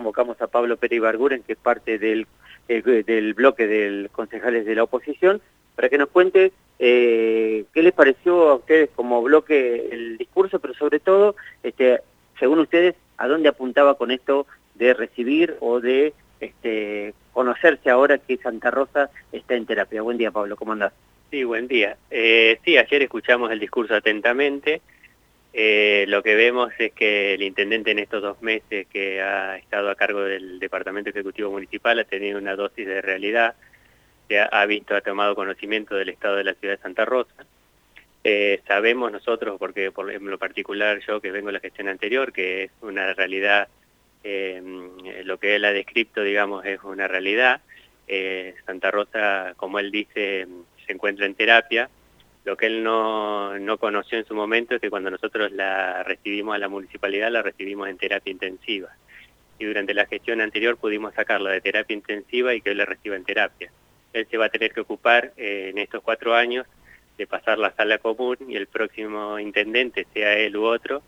convocamos a Pablo Pérez Ibarguren, que es parte del, eh, del bloque de concejales de la oposición, para que nos cuente eh, qué les pareció a ustedes como bloque el discurso, pero sobre todo, este, según ustedes, a dónde apuntaba con esto de recibir o de este, conocerse ahora que Santa Rosa está en terapia. Buen día, Pablo, ¿cómo andás? Sí, buen día. Eh, sí, ayer escuchamos el discurso atentamente. Eh, lo que vemos es que el intendente en estos dos meses que ha estado a cargo del Departamento Ejecutivo Municipal ha tenido una dosis de realidad, ha, visto, ha tomado conocimiento del estado de la ciudad de Santa Rosa. Eh, sabemos nosotros, porque por lo particular yo que vengo de la gestión anterior, que es una realidad eh, lo que él ha descrito, digamos, es una realidad. Santa Rosa, como él dice, se encuentra en terapia. Lo que él no, no, conoció en su momento es que cuando nosotros la recibimos a la municipalidad, la recibimos en terapia intensiva. Y durante la gestión anterior pudimos sacarla de terapia intensiva y que él la reciba en terapia. Él se va a tener que ocupar eh, en estos cuatro años de pasar la sala común y el próximo intendente, sea él u otro,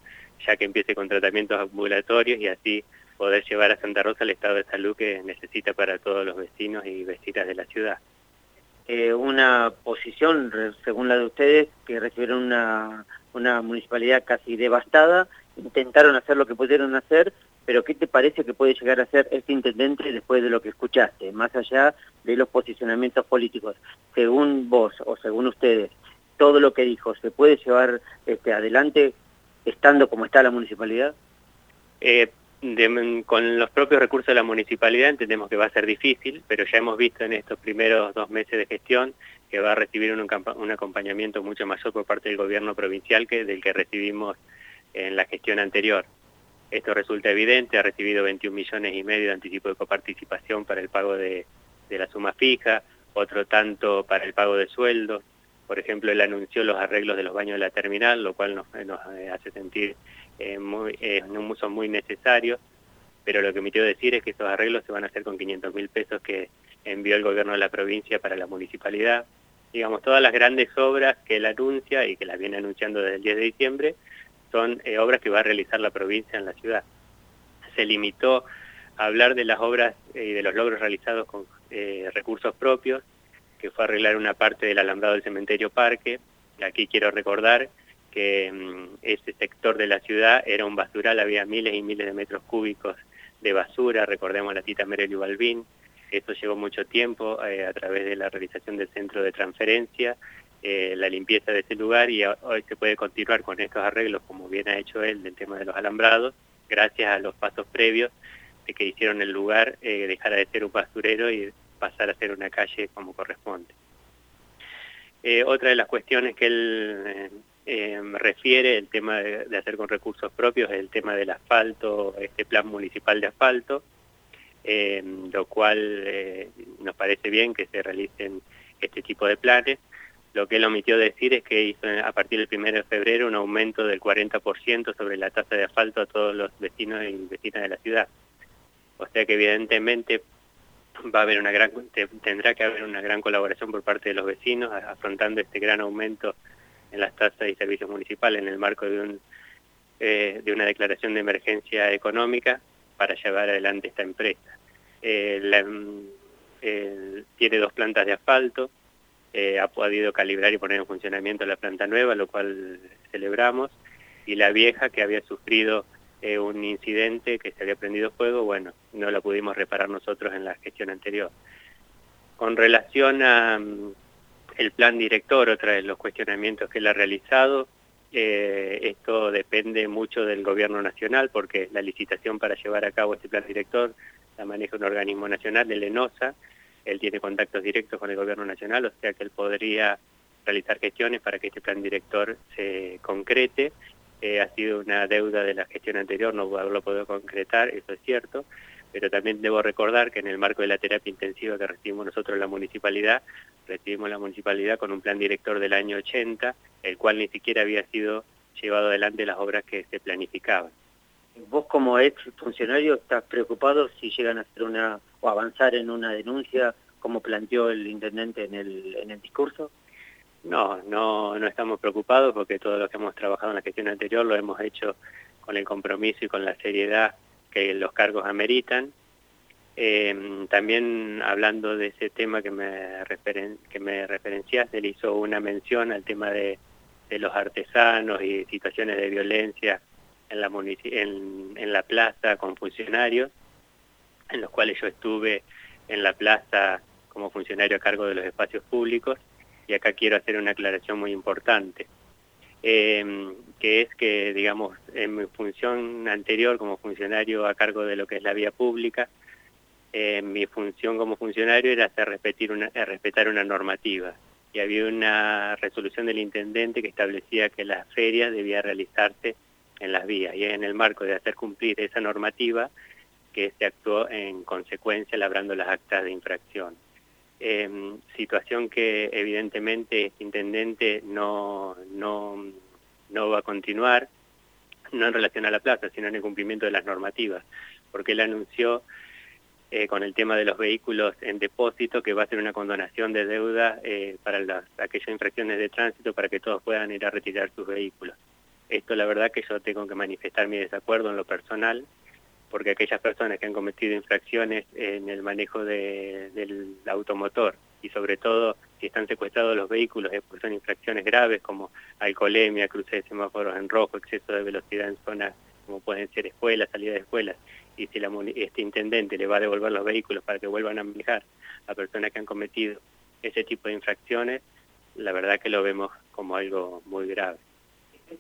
ya que empiece con tratamientos ambulatorios y así poder llevar a Santa Rosa el estado de salud que necesita para todos los vecinos y vecinas de la ciudad. Eh, una posición, según la de ustedes, que recibieron una, una municipalidad casi devastada, intentaron hacer lo que pudieron hacer, pero ¿qué te parece que puede llegar a ser este intendente después de lo que escuchaste, más allá de los posicionamientos políticos? Según vos o según ustedes, todo lo que dijo, ¿se puede llevar este, adelante estando como está la municipalidad? Eh, con los propios recursos de la municipalidad entendemos que va a ser difícil, pero ya hemos visto en estos primeros dos meses de gestión que va a recibir un, acompañamiento mucho mayor por parte del gobierno provincial que del que recibimos en la gestión anterior. Esto resulta evidente, ha recibido 21 millones y medio de anticipo de coparticipación para el pago de, la suma fija, otro tanto para el pago de sueldos. Por ejemplo, él anunció los arreglos de los baños de la terminal, lo cual nos, nos hace sentir eh, muy, eh, son muy necesarios, pero lo que me quiero decir es que estos arreglos se van a hacer con 500 mil pesos que envió el gobierno de la provincia para la municipalidad. Digamos, todas las grandes obras que él anuncia y que las viene anunciando desde el 10 de diciembre son eh, obras que va a realizar la provincia en la ciudad. Se limitó a hablar de las obras y de los logros realizados con recursos propios, que fue arreglar una parte del alambrado del cementerio Parque. Aquí quiero recordar que mm, ese sector de la ciudad era un basural, había miles y miles de metros cúbicos de basura, recordemos la tita Merelio Balbín, eso llevó mucho tiempo eh, a través de la realización del centro de transferencia, eh, la limpieza de ese lugar y hoy se puede continuar con estos arreglos como bien ha hecho él del tema de los alambrados, gracias a los pasos previos de que hicieron el lugar eh, dejar de ser un basurero y pasar a ser una calle como corresponde. otra de las cuestiones que él eh, refiere el tema de, hacer con recursos propios, el tema del asfalto, este plan municipal de asfalto, eh, lo cual eh, nos parece bien que se realicen este tipo de planes. Lo que él omitió decir es que hizo a partir del 1 de febrero un aumento del 40% sobre la tasa de asfalto a todos los vecinos y vecinas de la ciudad. O sea que evidentemente va a haber una gran, tendrá que haber una gran colaboración por parte de los vecinos afrontando este gran aumento en las tasas y servicios municipales en el marco de, un, eh, de una declaración de emergencia económica para llevar adelante esta empresa. Eh, mm, tiene dos plantas de asfalto, eh, ha podido calibrar y poner en funcionamiento la planta nueva, lo cual celebramos, y la vieja que había sufrido un incidente que se había prendido fuego, bueno, no la pudimos reparar nosotros en la gestión anterior. Con relación a, mm, el plan director, otra de los cuestionamientos que él ha realizado. Eh, esto depende mucho del gobierno nacional porque la licitación para llevar a cabo este plan director la maneja un organismo nacional, el ENOSA. Él tiene contactos directos con el gobierno nacional, o sea que él podría realizar gestiones para que este plan director se concrete. Eh, ha sido una deuda de la gestión anterior, no lo podido concretar, eso es cierto, pero también debo recordar que en el marco de la terapia intensiva que recibimos nosotros en la municipalidad, recibimos la municipalidad con un plan director del año 80, el cual ni siquiera había sido llevado adelante las obras que se planificaban. ¿Vos como ex funcionario estás preocupado si llegan a hacer una o avanzar en una denuncia como planteó el intendente en el, en el discurso? No, no, no estamos preocupados porque todo lo que hemos trabajado en la gestión anterior lo hemos hecho con el compromiso y con la seriedad que los cargos ameritan. Em, también hablando de ese tema que me, que me referenciaste, él hizo una mención al tema de, los artesanos y situaciones de violencia en la, en, en la plaza con funcionarios, en los cuales yo estuve en la plaza como funcionario a cargo de los espacios públicos, y acá quiero hacer una aclaración muy importante. Em, que es que, digamos, en mi función anterior como funcionario a cargo de lo que es la vía pública, eh, mi función como funcionario era hacer respetar una, eh, respetar una normativa. Y había una resolución del intendente que establecía que las ferias debían realizarse en las vías. Y en el marco de hacer cumplir esa normativa que se actuó en consecuencia labrando las actas de infracción. Em, situación que evidentemente este intendente no, no, no va a continuar, no en relación a la plaza, sino en el cumplimiento de las normativas, porque él anunció eh, con el tema de los vehículos en depósito que va a ser una condonación de deuda eh, para las, aquellas infracciones de tránsito para que todos puedan ir a retirar sus vehículos. Esto la verdad que yo tengo que manifestar mi desacuerdo en lo personal, porque aquellas personas que han cometido infracciones en el manejo del automotor y sobre todo si están secuestrados los vehículos es porque son infracciones graves como alcoholemia, cruce de semáforos en rojo, exceso de velocidad en zonas como pueden ser escuelas, salida de escuelas, y si este intendente le va a devolver los vehículos para que vuelvan a manejar a personas que han cometido ese tipo de infracciones, la verdad que lo vemos como algo muy grave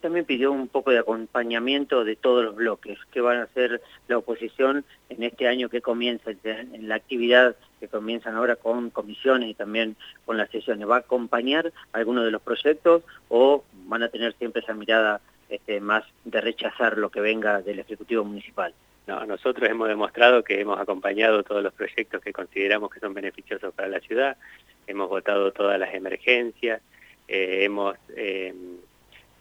también pidió un poco de acompañamiento de todos los bloques que van a hacer la oposición en este año que comienza, en la actividad que comienzan ahora con comisiones y también con las sesiones. ¿Va a acompañar algunos de los proyectos o van a tener siempre esa mirada este, más de rechazar lo que venga del Ejecutivo Municipal? No, nosotros hemos demostrado que hemos acompañado todos los proyectos que consideramos que son beneficiosos para la ciudad, hemos votado todas las emergencias, eh, hemos... Eh,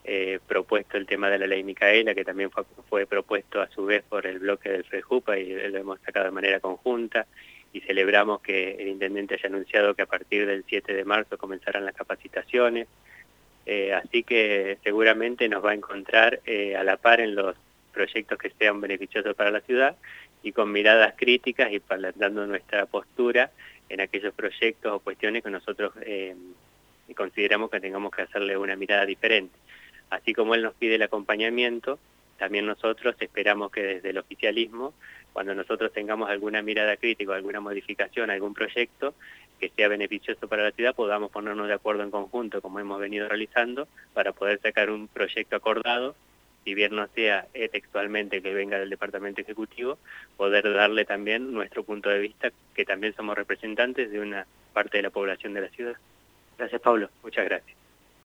eh, propuesto el tema de la ley Micaela, que también fue, propuesto a su vez por el bloque del FREJUPA y lo hemos sacado de manera conjunta y celebramos que el intendente haya anunciado que a partir del 7 de marzo comenzarán las capacitaciones. Eh, así que seguramente nos va a encontrar eh, a la par en los proyectos que sean beneficiosos para la ciudad y con miradas críticas y dando nuestra postura en aquellos proyectos o cuestiones que nosotros consideramos que tengamos que hacerle una mirada diferente. Así como él nos pide el acompañamiento, también nosotros esperamos que desde el oficialismo, cuando nosotros tengamos alguna mirada crítica, alguna modificación, algún proyecto que sea beneficioso para la ciudad, podamos ponernos de acuerdo en conjunto, como hemos venido realizando, para poder sacar un proyecto acordado, si bien no sea textualmente que venga del Departamento Ejecutivo, poder darle también nuestro punto de vista, que también somos representantes de una parte de la población de la ciudad. Gracias, Pablo. Muchas gracias.